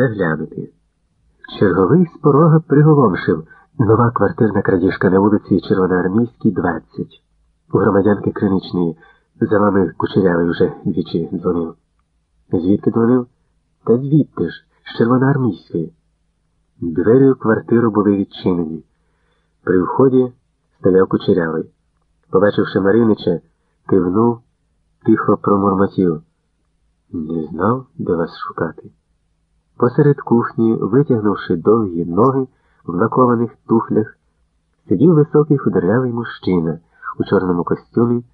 заглянути. Черговий з порога приголомшив нова квартирна крадіжка на вулиці Червоноармійській, 20. У громадянки Криничної за вами кучерявий вже двічі дзвонив. Звідки дзвонив? Та звідти ж, з Червоноармійської. Двері в квартиру були відчинені. При вході стояв кучерявий. Побачивши Маринича, кивнув, тихо промурмотів. Не знав, де вас шукати. Посеред кухні, витягнувши довгі ноги в лакованих туфлях, сидів високий худорлявий мужчина у чорному костюмі,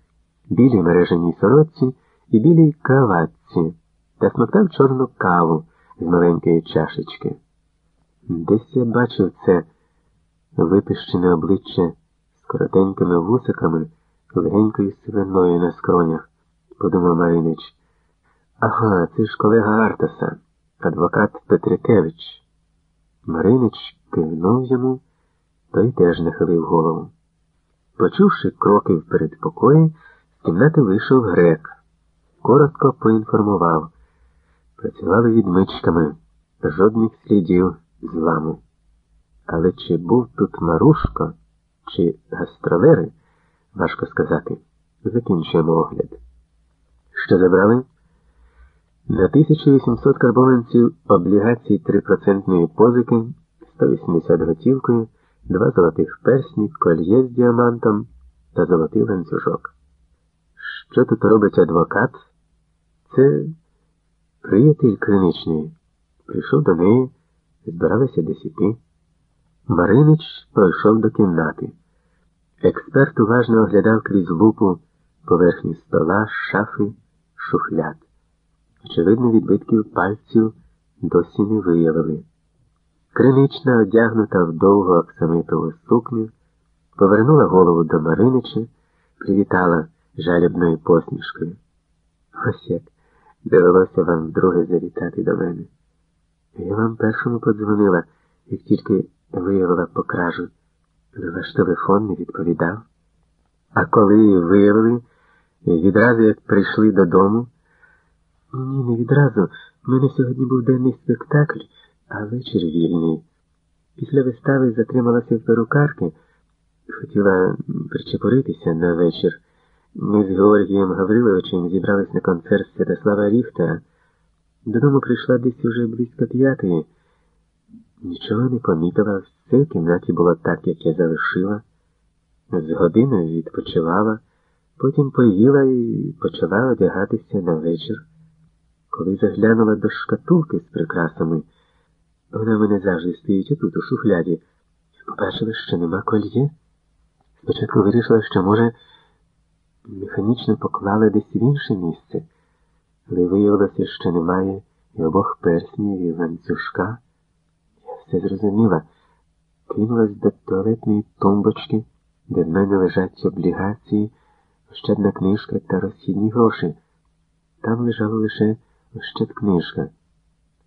білій мереженій сорочці і білій краватці та смоктав чорну каву з маленької чашечки. Десь я бачив це випищене обличчя з коротенькими вусиками, легенькою свиною на скронях, подумав Маринич. Ага, це ж колега Артаса, адвокат Петрикевич. Маринич кивнув йому, той теж нахилив голову. Почувши кроки в передпокої, з кімнати вийшов грек. Коротко поінформував. Працювали відмичками, жодних слідів зламу. Але чи був тут Марушко, чи гастролери, важко сказати. Закінчуємо огляд. Що забрали? На 1800 карбованців облігацій 3% позики, 180 готівкою, два золотих персні, кольє з діамантом та золотий ланцюжок. Що тут робить адвокат? Це приятель криничний. Прийшов до неї, збиралися десяти. Маринич пройшов до кімнати. Експерт уважно оглядав крізь лупу поверхні стола, шафи, шухляд. Очевидно, відбитків пальців досі не виявили. Кринична, одягнута в довгу оксамитову сукню, повернула голову до Маринича, привітала жалібною посмішкою. Ось як довелося вам вдруге завітати до мене. Я вам першому подзвонила, як тільки виявила покражу, але ваш телефон не відповідав. А коли виявили, відразу як прийшли додому, ні, не відразу. У мене сьогодні був денний спектакль, а вечір вільний. Після вистави затрималася в перукарки, хотіла причепуритися на вечір. Ми з Георгієм Гавриловичем зібрались на концерт Святослава Ріхта. Додому прийшла десь уже близько п'ятої. Нічого не помітила, все в кімнаті було так, як я залишила. З годиною відпочивала, потім поїла і почала одягатися на вечір. Коли заглянула до шкатулки з прикрасами, вона мене завжди стоїть отут, у шухляді, побачила, що нема кольє. Спочатку вирішила, що, може, механічно поклали десь в інше місце, але виявилося, що немає і обох перснів, і ланцюжка. Я все зрозуміла, кинулась до туалетної тумбочки, де в мене лежать облігації, ощадна книжка та розхідні гроші. Там лежало лише ще книжка.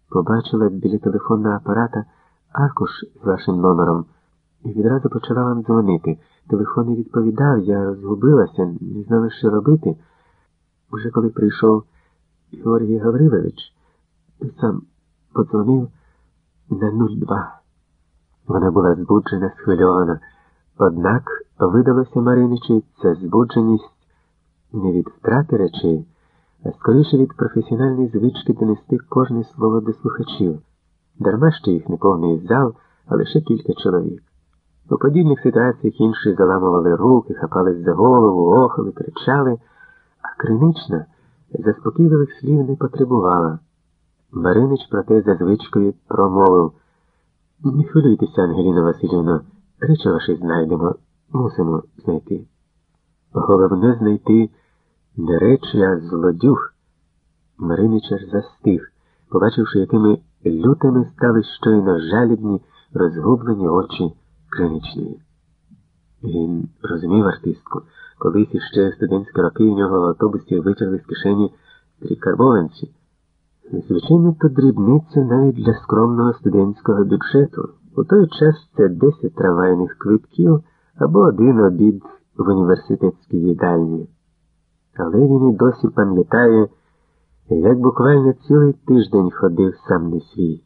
Побачила біля телефонного апарата аркуш з вашим номером і відразу почала вам дзвонити. Телефон не відповідав, я розгубилася, не знала, що робити. Уже коли прийшов Георгій Гаврилович, сам подзвонив на 02. Вона була збуджена, схвильована. Однак видалося Мариничі ця збудженість не від втрати речей скоріше від професіональної звички донести кожне слово до слухачів, дарма що їх не повний зал, а лише кілька чоловік. У подібних ситуаціях інші заламували руки, хапались за голову, охали, кричали, а кринична заспокійливих слів не потребувала. Маринич, проте за звичкою промовив Не хвилюйтеся, Ангеліна Васильівна, речі ваші знайдемо, мусимо знайти. Головне знайти. Не речі, а злодюг. Мариничар застиг, побачивши, якими лютими стали щойно жалібні, розгублені очі криничної. Він розумів артистку, колись іще студентські роки в нього в автобусі витягли з кишені три карбованці. Звичайно, то дрібниця навіть для скромного студентського бюджету. У той час це 10 трамвайних квитків або один обід в університетській їдальні але він і досі пам'ятає, як буквально цілий тиждень ходив сам не свій.